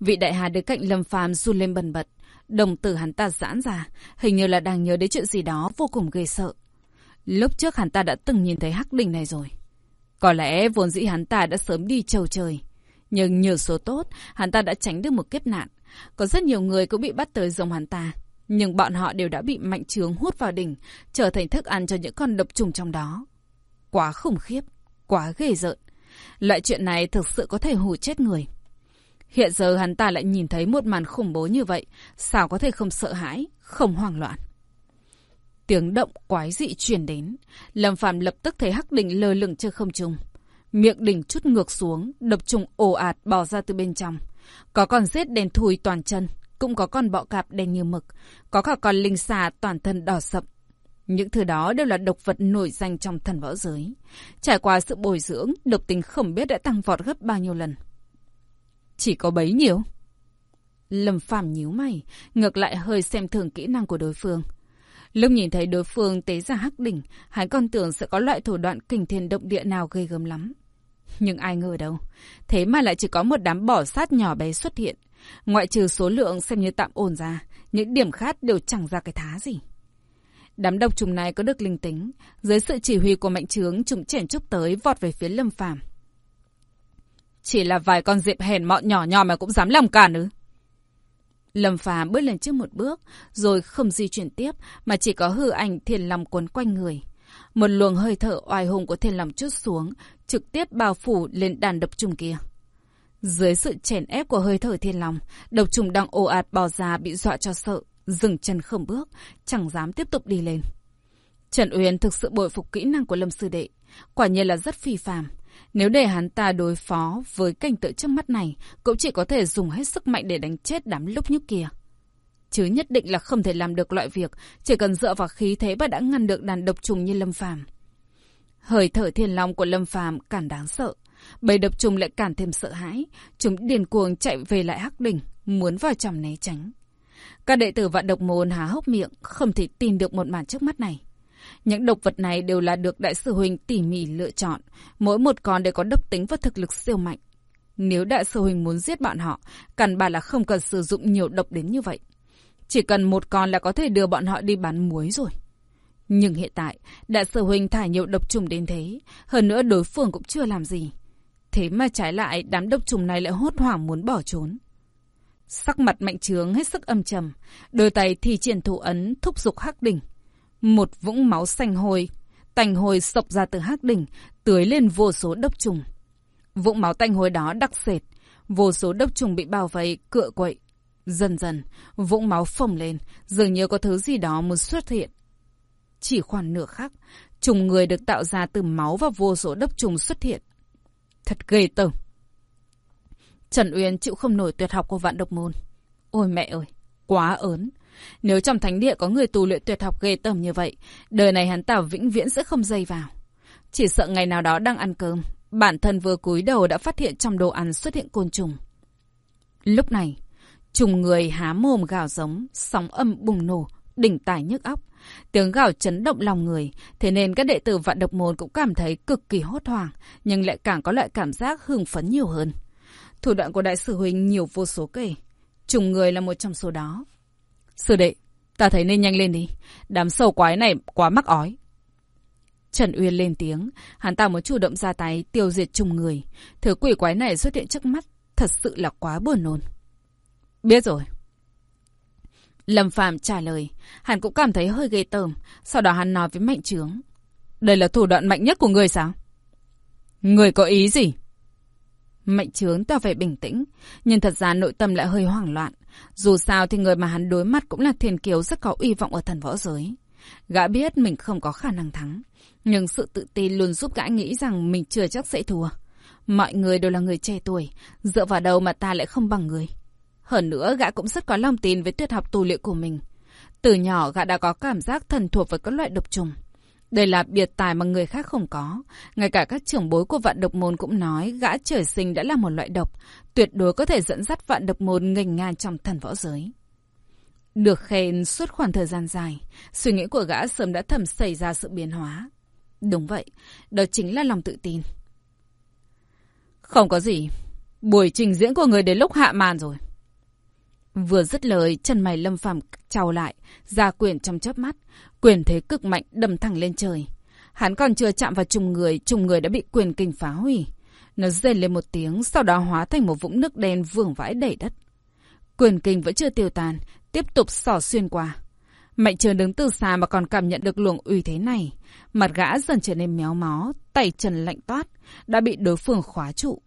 Vị đại hà đứng cạnh Lâm Phàm run lên bần bật, đồng tử hắn ta giãn ra, hình như là đang nhớ đến chuyện gì đó vô cùng ghê sợ. Lúc trước hắn ta đã từng nhìn thấy hắc đỉnh này rồi. Có lẽ vốn dĩ hắn ta đã sớm đi trầu trời. Nhưng nhờ số tốt, hắn ta đã tránh được một kiếp nạn. Có rất nhiều người cũng bị bắt tới giống hắn ta. Nhưng bọn họ đều đã bị mạnh trướng hút vào đỉnh, trở thành thức ăn cho những con độc trùng trong đó. Quá khủng khiếp, quá ghê rợn. Loại chuyện này thực sự có thể hù chết người. Hiện giờ hắn ta lại nhìn thấy một màn khủng bố như vậy, sao có thể không sợ hãi, không hoảng loạn. Tiếng động quái dị truyền đến, Lâm Phạm lập tức thấy hắc đỉnh lơ lửng trên không trung. Miệng đỉnh chút ngược xuống, đập trùng ồ ạt bò ra từ bên trong. Có con rết đen thui toàn chân, cũng có con bọ cạp đen như mực, có cả con linh xà toàn thân đỏ sậm. Những thứ đó đều là độc vật nổi danh trong thần võ giới. Trải qua sự bồi dưỡng, độc tính không biết đã tăng vọt gấp bao nhiêu lần. Chỉ có bấy nhiêu? Lâm Phàm nhíu mày, ngược lại hơi xem thường kỹ năng của đối phương. Lúc nhìn thấy đối phương tế ra hắc đỉnh, hắn còn tưởng sẽ có loại thủ đoạn kinh thiên động địa nào gây gớm lắm. Nhưng ai ngờ đâu, thế mà lại chỉ có một đám bỏ sát nhỏ bé xuất hiện. Ngoại trừ số lượng xem như tạm ổn ra, những điểm khác đều chẳng ra cái thá gì. Đám độc trùng này có được linh tính, dưới sự chỉ huy của mạnh trướng, chúng chèn chúc tới vọt về phía lâm phàm. Chỉ là vài con diệp hèn mọn nhỏ nhỏ mà cũng dám làm cản ư? Lâm phàm bước lên trước một bước, rồi không di chuyển tiếp, mà chỉ có hư ảnh thiền lòng quấn quanh người. Một luồng hơi thở oai hùng của thiên lòng chút xuống, trực tiếp bao phủ lên đàn độc trùng kia. Dưới sự chèn ép của hơi thở thiên lòng, độc trùng đang ồ ạt bò ra bị dọa cho sợ, dừng chân không bước, chẳng dám tiếp tục đi lên. Trần Uyên thực sự bội phục kỹ năng của Lâm Sư Đệ, quả nhiên là rất phi phàm. Nếu để hắn ta đối phó với cảnh tượng trước mắt này, cũng chỉ có thể dùng hết sức mạnh để đánh chết đám lúc nhúc kia. Chứ nhất định là không thể làm được loại việc, chỉ cần dựa vào khí thế mà đã ngăn được đàn độc trùng như Lâm Phàm. Hơi thở thiên long của Lâm Phàm càng đáng sợ. Bầy độc trùng lại càng thêm sợ hãi. Chúng điền cuồng chạy về lại hắc đỉnh, muốn vào trong né tránh. Các đệ tử vạn độc môn há hốc miệng, không thể tin được một màn trước mắt này. Những độc vật này đều là được đại sư huynh tỉ mỉ lựa chọn. Mỗi một con đều có độc tính và thực lực siêu mạnh. Nếu đại sư huynh muốn giết bọn họ, cần bà là không cần sử dụng nhiều độc đến như vậy. Chỉ cần một con là có thể đưa bọn họ đi bán muối rồi. Nhưng hiện tại, đại sư huynh thả nhiều độc trùng đến thế. Hơn nữa đối phương cũng chưa làm gì. Thế mà trái lại đám độc trùng này lại hốt hoảng muốn bỏ trốn. Sắc mặt mạnh trướng hết sức âm trầm. Đôi tay thì triển thủ ấn thúc giục hắc đỉnh. Một vũng máu xanh hồi, tành hồi sộc ra từ hắc đỉnh, tưới lên vô số đốc trùng. Vũng máu tanh hồi đó đặc sệt, vô số đốc trùng bị bao vây, cựa quậy. Dần dần, vũng máu phồng lên, dường như có thứ gì đó muốn xuất hiện. Chỉ khoảng nửa khắc, trùng người được tạo ra từ máu và vô số đốc trùng xuất hiện. Thật ghê tởm. Trần Uyên chịu không nổi tuyệt học của vạn độc môn. Ôi mẹ ơi, quá ớn. Nếu trong thánh địa có người tù luyện tuyệt học ghê tởm như vậy, đời này hắn ta vĩnh viễn sẽ không dây vào. Chỉ sợ ngày nào đó đang ăn cơm, bản thân vừa cúi đầu đã phát hiện trong đồ ăn xuất hiện côn trùng. Lúc này, trùng người há mồm gào giống, sóng âm bùng nổ, đỉnh tài nhức óc. Tiếng gào chấn động lòng người, thế nên các đệ tử vạn độc môn cũng cảm thấy cực kỳ hốt hoảng, nhưng lại càng có loại cảm giác hưng phấn nhiều hơn. Thủ đoạn của đại sư huynh nhiều vô số kể. Trùng người là một trong số đó. Sư đệ, ta thấy nên nhanh lên đi. Đám sâu quái này quá mắc ói. Trần Uyên lên tiếng, hắn ta muốn chủ động ra tay tiêu diệt chung người. Thứ quỷ quái này xuất hiện trước mắt, thật sự là quá buồn nôn. Biết rồi. Lâm Phạm trả lời, hắn cũng cảm thấy hơi ghê tởm, sau đó hắn nói với Mạnh Trướng. Đây là thủ đoạn mạnh nhất của người sao? Người có ý gì? Mạnh Trướng tỏ vẻ bình tĩnh, nhưng thật ra nội tâm lại hơi hoảng loạn. Dù sao thì người mà hắn đối mặt cũng là thiền kiều rất có uy vọng ở thần võ giới. Gã biết mình không có khả năng thắng. Nhưng sự tự tin luôn giúp gã nghĩ rằng mình chưa chắc sẽ thua. Mọi người đều là người trẻ tuổi. Dựa vào đâu mà ta lại không bằng người. Hơn nữa, gã cũng rất có lòng tin với tuyệt học tu luyện của mình. Từ nhỏ, gã đã có cảm giác thần thuộc với các loại độc trùng. Đây là biệt tài mà người khác không có. Ngay cả các trưởng bối của vạn độc môn cũng nói gã trời sinh đã là một loại độc, tuyệt đối có thể dẫn dắt vạn độc môn nghênh ngang trong thần võ giới. Được khen suốt khoảng thời gian dài, suy nghĩ của gã sớm đã thầm xảy ra sự biến hóa. Đúng vậy, đó chính là lòng tự tin. Không có gì, buổi trình diễn của người đến lúc hạ màn rồi. Vừa dứt lời, chân mày lâm phàm trao lại, ra quyền trong chớp mắt, quyền thế cực mạnh đâm thẳng lên trời. Hắn còn chưa chạm vào trùng người, trùng người đã bị quyền kinh phá hủy. Nó rên lên một tiếng, sau đó hóa thành một vũng nước đen vương vãi đầy đất. Quyền kinh vẫn chưa tiêu tan, tiếp tục xỏ xuyên qua. Mạnh trường đứng từ xa mà còn cảm nhận được luồng uy thế này. Mặt gã dần trở nên méo mó, tay chân lạnh toát, đã bị đối phương khóa trụ.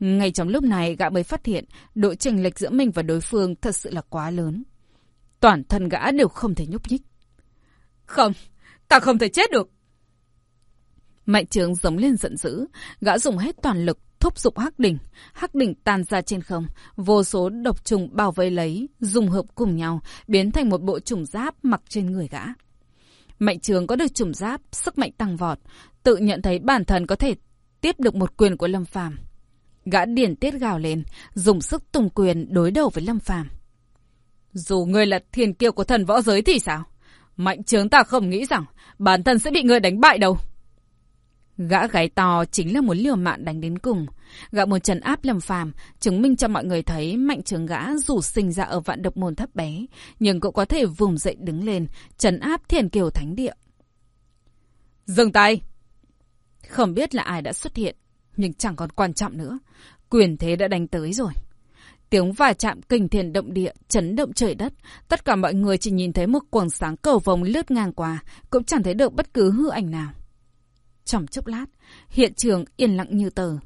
Ngay trong lúc này gã mới phát hiện độ chênh lệch giữa mình và đối phương thật sự là quá lớn. Toàn thân gã đều không thể nhúc nhích. Không, ta không thể chết được. Mạnh trường giống lên giận dữ, gã dùng hết toàn lực thúc giục hắc đỉnh, hắc đỉnh tan ra trên không, vô số độc trùng bao vây lấy, dùng hợp cùng nhau, biến thành một bộ trùng giáp mặc trên người gã. Mạnh trường có được trùng giáp, sức mạnh tăng vọt, tự nhận thấy bản thân có thể tiếp được một quyền của Lâm Phàm. Gã điển tiết gào lên, dùng sức tung quyền đối đầu với Lâm Phàm. Dù ngươi là thiên kiêu của thần võ giới thì sao? Mạnh trướng ta không nghĩ rằng bản thân sẽ bị ngươi đánh bại đâu. Gã gáy to chính là muốn liều mạng đánh đến cùng. Gã muốn trấn áp Lâm Phàm, chứng minh cho mọi người thấy mạnh trường gã dù sinh ra ở vạn độc môn thấp bé, nhưng cũng có thể vùng dậy đứng lên, trấn áp thiền kiều thánh địa. Dừng tay! Không biết là ai đã xuất hiện, nhưng chẳng còn quan trọng nữa. Quyền thế đã đánh tới rồi. Tiếng va chạm kinh thiền động địa, chấn động trời đất. Tất cả mọi người chỉ nhìn thấy một quầng sáng cầu vồng lướt ngang qua, cũng chẳng thấy được bất cứ hư ảnh nào. Trong chốc lát, hiện trường yên lặng như tờ.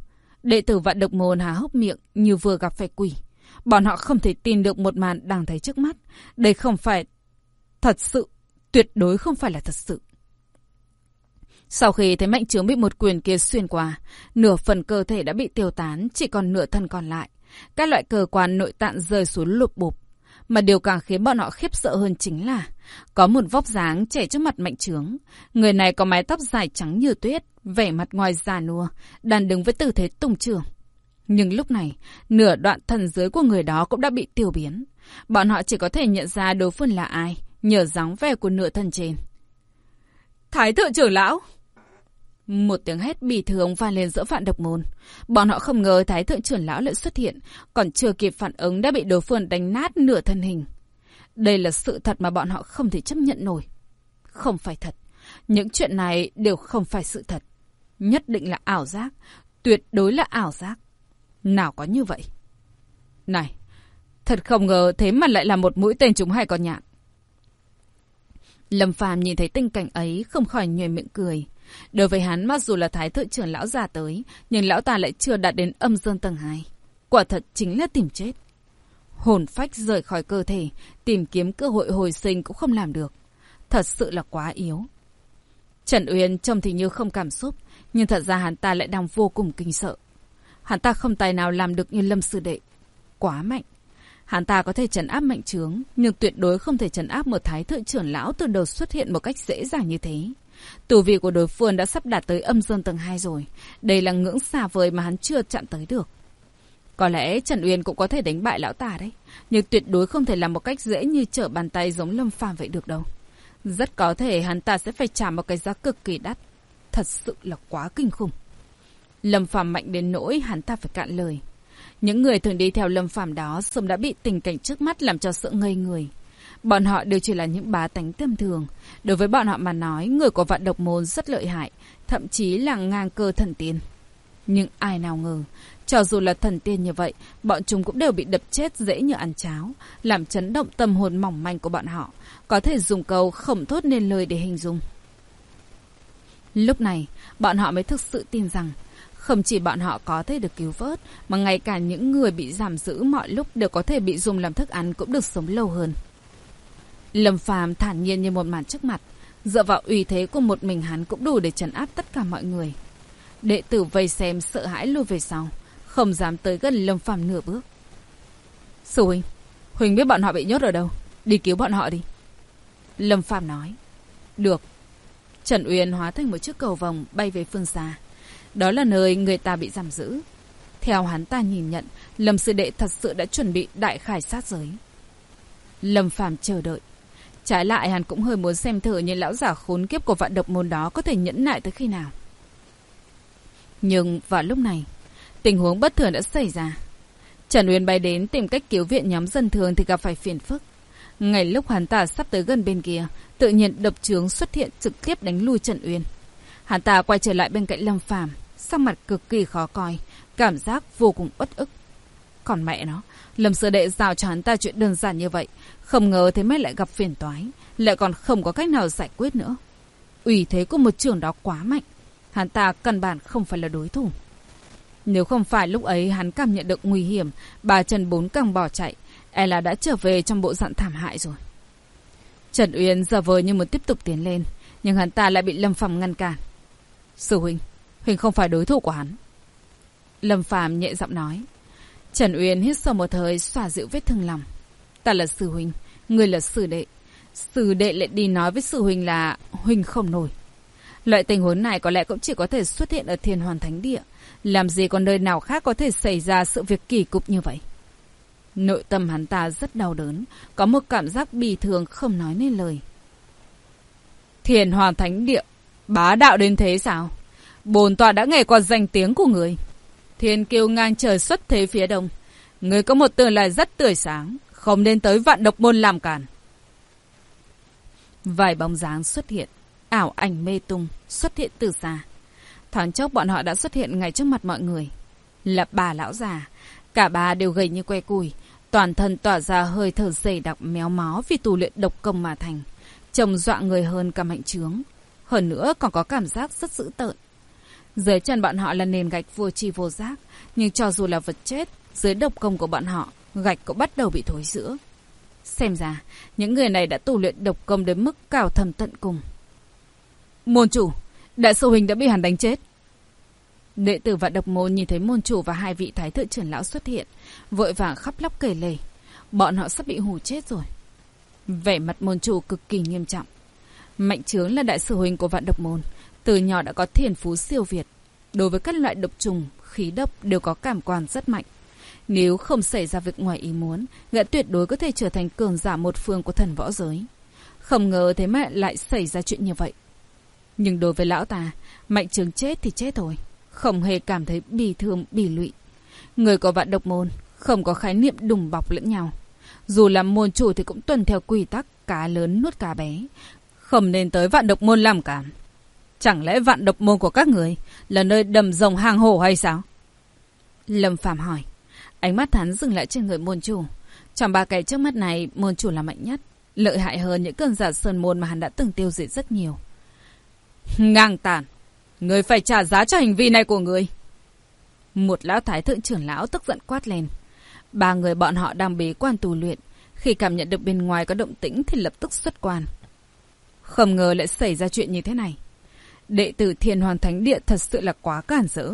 Đệ tử vạn độc môn há hốc miệng như vừa gặp phải quỷ. Bọn họ không thể tin được một màn đang thấy trước mắt. Đây không phải thật sự, tuyệt đối không phải là thật sự. Sau khi thấy mạnh trướng bị một quyền kia xuyên qua, nửa phần cơ thể đã bị tiêu tán, chỉ còn nửa thân còn lại. Các loại cơ quan nội tạng rơi xuống lụp bụp. Mà điều càng khiến bọn họ khiếp sợ hơn chính là có một vóc dáng trẻ trước mặt mạnh trướng. Người này có mái tóc dài trắng như tuyết, vẻ mặt ngoài già nua, đàn đứng với tư thế tung trường. Nhưng lúc này, nửa đoạn thần dưới của người đó cũng đã bị tiêu biến. Bọn họ chỉ có thể nhận ra đối phương là ai, nhờ dáng vẻ của nửa thân trên. Thái thượng trưởng lão! Một tiếng hét bị thường vang lên giữa vạn độc môn. Bọn họ không ngờ Thái thượng trưởng lão lại xuất hiện, còn chưa kịp phản ứng đã bị đối phương đánh nát nửa thân hình. Đây là sự thật mà bọn họ không thể chấp nhận nổi. Không phải thật. Những chuyện này đều không phải sự thật. Nhất định là ảo giác. Tuyệt đối là ảo giác. Nào có như vậy? Này, thật không ngờ thế mà lại là một mũi tên chúng hai con nhạn. Lâm Phàm nhìn thấy tình cảnh ấy không khỏi nhòe miệng cười. Đối với hắn mặc dù là thái thượng trưởng lão già tới, nhưng lão ta lại chưa đạt đến âm dương tầng 2. Quả thật chính là tìm chết. Hồn phách rời khỏi cơ thể, tìm kiếm cơ hội hồi sinh cũng không làm được. Thật sự là quá yếu. Trần Uyên trông thì như không cảm xúc, nhưng thật ra hắn ta lại đang vô cùng kinh sợ. Hắn ta không tài nào làm được như Lâm Sư Đệ. Quá mạnh. Hắn ta có thể trấn áp mạnh trướng, nhưng tuyệt đối không thể trấn áp một thái thượng trưởng lão từ đầu xuất hiện một cách dễ dàng như thế. Tù vị của đối phương đã sắp đạt tới âm dương tầng 2 rồi. Đây là ngưỡng xa vời mà hắn chưa chạm tới được. Có lẽ Trần Uyên cũng có thể đánh bại lão tà đấy. Nhưng tuyệt đối không thể làm một cách dễ như trở bàn tay giống Lâm Phàm vậy được đâu. Rất có thể hắn ta sẽ phải trả một cái giá cực kỳ đắt. Thật sự là quá kinh khủng. Lâm Phàm mạnh đến nỗi hắn ta phải cạn lời. Những người thường đi theo Lâm Phàm đó sớm đã bị tình cảnh trước mắt làm cho sợ ngây người. Bọn họ đều chỉ là những bá tánh tầm thường. Đối với bọn họ mà nói, người của vạn độc môn rất lợi hại, thậm chí là ngang cơ thần tiên. Nhưng ai nào ngờ, cho dù là thần tiên như vậy, bọn chúng cũng đều bị đập chết dễ như ăn cháo, làm chấn động tâm hồn mỏng manh của bọn họ, có thể dùng câu không thốt nên lời để hình dung. Lúc này, bọn họ mới thực sự tin rằng, không chỉ bọn họ có thể được cứu vớt, mà ngay cả những người bị giảm giữ mọi lúc đều có thể bị dùng làm thức ăn cũng được sống lâu hơn. Lâm Phàm thản nhiên như một màn trước mặt, Dựa vào uy thế của một mình hắn cũng đủ để trấn áp tất cả mọi người. Đệ tử vây xem sợ hãi lùi về sau, không dám tới gần Lâm Phàm nửa bước. Sư huynh, huynh biết bọn họ bị nhốt ở đâu, đi cứu bọn họ đi. Lâm Phàm nói. Được. Trần Uyên hóa thành một chiếc cầu vòng bay về phương xa. Đó là nơi người ta bị giam giữ. Theo hắn ta nhìn nhận, Lâm Sư Đệ thật sự đã chuẩn bị đại khải sát giới. Lâm Phàm chờ đợi. Trái lại hắn cũng hơi muốn xem thử những lão giả khốn kiếp của vạn độc môn đó có thể nhẫn nại tới khi nào. Nhưng vào lúc này, tình huống bất thường đã xảy ra. Trần Uyên bay đến tìm cách cứu viện nhóm dân thường thì gặp phải phiền phức. Ngay lúc hắn ta sắp tới gần bên kia, tự nhiên độc trướng xuất hiện trực tiếp đánh lui Trần Uyên. Hắn ta quay trở lại bên cạnh Lâm Phàm, sắc mặt cực kỳ khó coi, cảm giác vô cùng uất ức. Còn mẹ nó, Lâm Sư Đệ giao cho hắn ta chuyện đơn giản như vậy, không ngờ thế mới lại gặp phiền toái, lại còn không có cách nào giải quyết nữa. ủy thế của một trường đó quá mạnh, hắn ta căn bản không phải là đối thủ. Nếu không phải lúc ấy hắn cảm nhận được nguy hiểm, bà Trần Bốn càng bỏ chạy, e là đã trở về trong bộ dạng thảm hại rồi. Trần Uyên giờ vờ như muốn tiếp tục tiến lên, nhưng hắn ta lại bị Lâm Phàm ngăn cản. Sư huynh, Huỳnh không phải đối thủ của hắn. Lâm Phàm nhẹ giọng nói. Trần Uyên hít sâu một thời xòa dịu vết thương lòng. Ta là sư huynh, người là sư đệ. Sư đệ lại đi nói với sư huynh là huynh không nổi. Loại tình huống này có lẽ cũng chỉ có thể xuất hiện ở thiên hoàn thánh địa. Làm gì còn nơi nào khác có thể xảy ra sự việc kỳ cục như vậy. Nội tâm hắn ta rất đau đớn, có một cảm giác bì thường không nói nên lời. Thiền hoàn thánh địa, bá đạo đến thế sao? Bồn tọa đã nghe qua danh tiếng của người. Thiên kiêu ngang trời xuất thế phía đông. Người có một tương lai rất tươi sáng, không nên tới vạn độc môn làm cản. Vài bóng dáng xuất hiện, ảo ảnh mê tung xuất hiện từ xa. Thoáng chốc bọn họ đã xuất hiện ngay trước mặt mọi người. Là bà lão già, cả bà đều gầy như que cùi, toàn thân tỏa ra hơi thở dày đặc méo mó vì tù luyện độc công mà thành. Trông dọa người hơn cả mạnh trướng. Hơn nữa còn có cảm giác rất dữ tợn. Dưới chân bọn họ là nền gạch vô chi vô giác, nhưng cho dù là vật chết, dưới độc công của bọn họ, gạch cũng bắt đầu bị thối rữa. Xem ra, những người này đã tu luyện độc công đến mức cao thầm tận cùng. Môn chủ, đại sư huynh đã bị hắn đánh chết. Đệ tử và độc môn nhìn thấy môn chủ và hai vị thái thượng trưởng lão xuất hiện, vội vàng khắp lóc kể lể. Bọn họ sắp bị hù chết rồi. Vẻ mặt môn chủ cực kỳ nghiêm trọng. Mạnh trướng là đại sư huynh của vạn độc môn, từ nhỏ đã có thiền phú siêu việt. Đối với các loại độc trùng, khí độc đều có cảm quan rất mạnh. Nếu không xảy ra việc ngoài ý muốn, gã tuyệt đối có thể trở thành cường giả một phương của thần võ giới. Không ngờ thế mà lại xảy ra chuyện như vậy. Nhưng đối với lão ta, mạnh trường chết thì chết thôi. Không hề cảm thấy bì thương, bì lụy. Người có vạn độc môn, không có khái niệm đùng bọc lẫn nhau. Dù làm môn chủ thì cũng tuân theo quy tắc cá lớn nuốt cá bé. Không nên tới vạn độc môn làm cảm. Chẳng lẽ vạn độc môn của các người là nơi đầm rồng hàng hổ hay sao? Lâm Phạm hỏi. Ánh mắt hắn dừng lại trên người môn chủ. Trong ba cái trước mắt này, môn chủ là mạnh nhất. Lợi hại hơn những cơn giả sơn môn mà hắn đã từng tiêu diệt rất nhiều. Ngang tàn. Người phải trả giá cho hành vi này của người. Một lão thái thượng trưởng lão tức giận quát lên. Ba người bọn họ đang bế quan tù luyện. Khi cảm nhận được bên ngoài có động tĩnh thì lập tức xuất quan. Không ngờ lại xảy ra chuyện như thế này. Đệ tử Thiên Hoàng Thánh Địa thật sự là quá cản rỡ.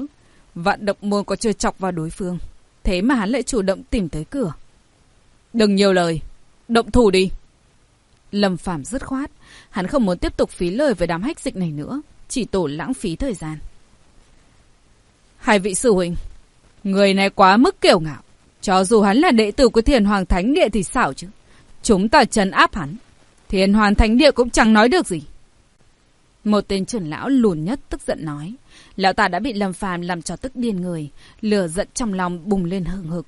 Vạn độc môn có chưa chọc vào đối phương. Thế mà hắn lại chủ động tìm tới cửa. Đừng nhiều lời. Động thủ đi. Lâm Phạm dứt khoát. Hắn không muốn tiếp tục phí lời với đám hách dịch này nữa. Chỉ tổ lãng phí thời gian. Hai vị sư huynh. Người này quá mức kiểu ngạo. Cho dù hắn là đệ tử của Thiên Hoàng Thánh Địa thì sao chứ? Chúng ta trấn áp hắn. Thiên Hoàng Thánh Địa cũng chẳng nói được gì. Một tên trưởng lão lùn nhất tức giận nói. Lão ta đã bị Lâm Phàm làm cho tức điên người. Lửa giận trong lòng bùng lên hừng hực.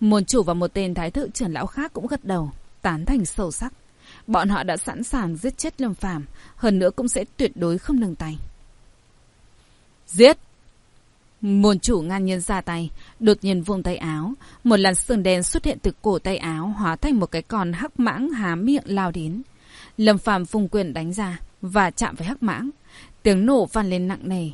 Môn chủ và một tên thái thượng trưởng lão khác cũng gật đầu. Tán thành sâu sắc. Bọn họ đã sẵn sàng giết chết Lâm Phàm Hơn nữa cũng sẽ tuyệt đối không nâng tay. Giết! Môn chủ ngang nhiên ra tay, đột nhiên vuông tay áo. Một làn sương đen xuất hiện từ cổ tay áo hóa thành một cái con hắc mãng há miệng lao đến. Lâm Phàm vùng quyền đánh ra và chạm với hắc mãng. Tiếng nổ vang lên nặng nề.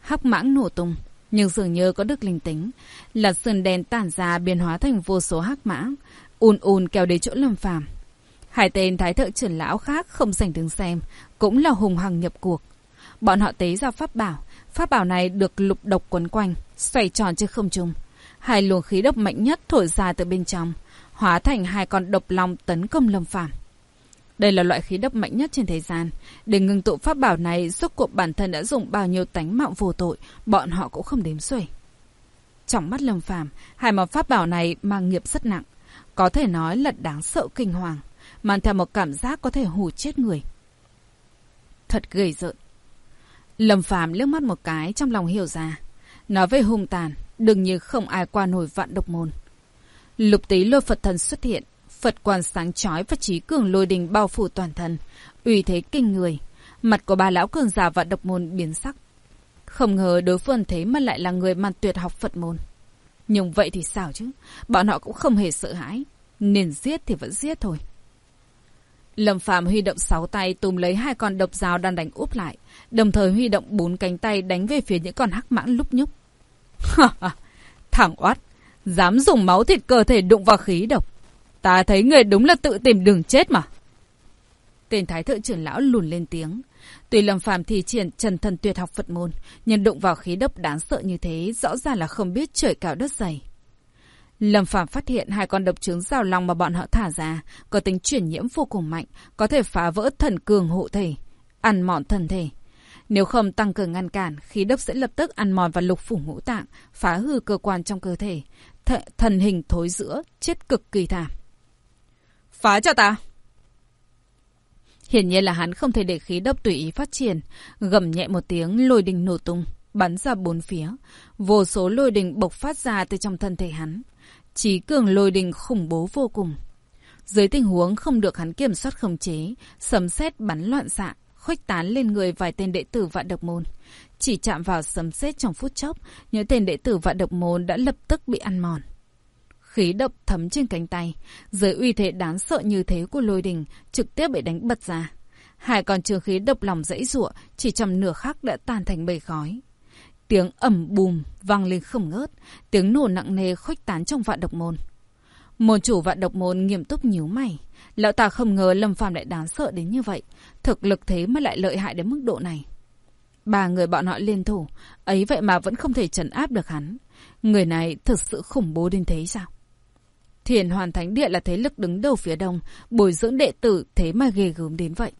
Hắc mãng nổ tung, nhưng dường như có được linh tính. Là sườn đèn tản ra biến hóa thành vô số hắc mãng, ùn ùn kéo đến chỗ lâm phàm. Hai tên thái thợ trưởng lão khác không dành đứng xem, cũng là hùng hằng nhập cuộc. Bọn họ tế ra pháp bảo, pháp bảo này được lục độc quấn quanh, xoay tròn trên không trung. Hai luồng khí độc mạnh nhất thổi ra từ bên trong, hóa thành hai con độc long tấn công Lâm Phàm. Đây là loại khí độc mạnh nhất trên thế gian. Để ngừng tụ pháp bảo này, suốt cuộc bản thân đã dùng bao nhiêu tánh mạng vô tội, bọn họ cũng không đếm xuể. Trong mắt Lâm Phàm, hai món pháp bảo này mang nghiệp rất nặng, có thể nói là đáng sợ kinh hoàng, mang theo một cảm giác có thể hù chết người. Thật ghê rợn. Lâm Phàm liếc mắt một cái trong lòng hiểu ra, nói về hung tàn, đừng như không ai qua nổi vạn độc môn. Lục tí lôi Phật thần xuất hiện, Phật quan sáng chói và trí cường lôi đình bao phủ toàn thân, uy thế kinh người. Mặt của ba lão cường giả và độc môn biến sắc. Không ngờ đối phương thế mà lại là người mang tuyệt học Phật môn. Nhưng vậy thì sao chứ? Bọn họ cũng không hề sợ hãi. Nên giết thì vẫn giết thôi. Lâm Phạm huy động sáu tay tùm lấy hai con độc giáo đang đánh úp lại, đồng thời huy động bốn cánh tay đánh về phía những con hắc mãng lúc nhúc. Thằng oát, dám dùng máu thịt cơ thể đụng vào khí độc. Ta thấy người đúng là tự tìm đường chết mà. Tên thái thượng trưởng lão lùn lên tiếng. Tuy Lâm Phàm thì triển trần thần tuyệt học Phật môn, nhưng đụng vào khí độc đáng sợ như thế, rõ ràng là không biết trời cao đất dày. Lâm Phàm phát hiện hai con độc trứng rào lòng mà bọn họ thả ra, có tính chuyển nhiễm vô cùng mạnh, có thể phá vỡ thần cường hộ thể, ăn mòn thần thể. Nếu không tăng cường ngăn cản, khí độc sẽ lập tức ăn mòn vào lục phủ ngũ tạng, phá hư cơ quan trong cơ thể, th thần hình thối giữa, chết cực kỳ thảm. Phá cho ta! Hiển nhiên là hắn không thể để khí độc tùy ý phát triển, gầm nhẹ một tiếng lôi đình nổ tung, bắn ra bốn phía. Vô số lôi đình bộc phát ra từ trong thân thể hắn. Chí cường lôi đình khủng bố vô cùng. Dưới tình huống không được hắn kiểm soát khống chế, sấm sét bắn loạn xạ, khuếch tán lên người vài tên đệ tử vạn độc môn. Chỉ chạm vào sấm sét trong phút chốc, những tên đệ tử vạn độc môn đã lập tức bị ăn mòn. Khí độc thấm trên cánh tay, dưới uy thế đáng sợ như thế của lôi đình, trực tiếp bị đánh bật ra. Hai con trường khí độc lòng dãy rụa, chỉ trong nửa khắc đã tan thành bầy khói. Tiếng ẩm bùm vang lên không ngớt, tiếng nổ nặng nề khuếch tán trong vạn độc môn. Môn chủ vạn độc môn nghiêm túc nhíu mày. Lão ta không ngờ Lâm Phàm lại đáng sợ đến như vậy. Thực lực thế mà lại lợi hại đến mức độ này. Ba người bọn họ liên thủ, ấy vậy mà vẫn không thể trấn áp được hắn. Người này thực sự khủng bố đến thế sao? Thiền Hoàn Thánh Địa là thế lực đứng đầu phía đông, bồi dưỡng đệ tử thế mà ghê gớm đến vậy.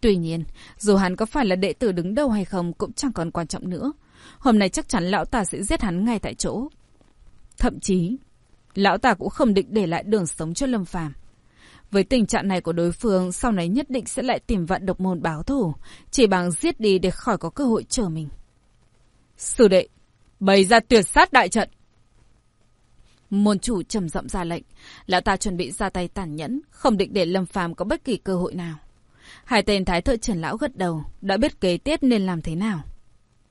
Tuy nhiên, dù hắn có phải là đệ tử đứng đầu hay không cũng chẳng còn quan trọng nữa. Hôm nay chắc chắn lão ta sẽ giết hắn ngay tại chỗ. Thậm chí, lão ta cũng không định để lại đường sống cho Lâm Phàm. Với tình trạng này của đối phương, sau này nhất định sẽ lại tìm vạn độc môn báo thù, chỉ bằng giết đi để khỏi có cơ hội chờ mình. Sư đệ, bày ra tuyệt sát đại trận. Môn chủ trầm giọng ra lệnh, lão ta chuẩn bị ra tay tàn nhẫn, không định để Lâm Phàm có bất kỳ cơ hội nào. Hai tên thái thợ trần lão gật đầu, đã biết kế tiếp nên làm thế nào.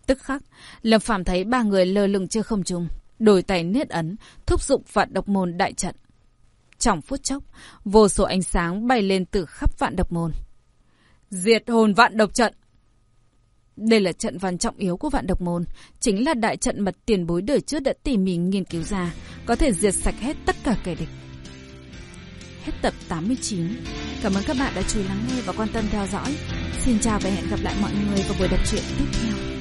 Tức khắc, Lâm Phàm thấy ba người lơ lửng chưa không trung, đổi tay niết ấn, thúc dụng vạn độc môn đại trận. Trong phút chốc, vô số ánh sáng bay lên từ khắp vạn độc môn. Diệt hồn vạn độc trận! Đây là trận văn trọng yếu của vạn độc môn, chính là đại trận mật tiền bối đời trước đã tỉ mỉ nghiên cứu ra, có thể diệt sạch hết tất cả kẻ địch. Hết tập 89. Cảm ơn các bạn đã chú ý lắng nghe và quan tâm theo dõi. Xin chào và hẹn gặp lại mọi người vào buổi đọc truyện tiếp theo.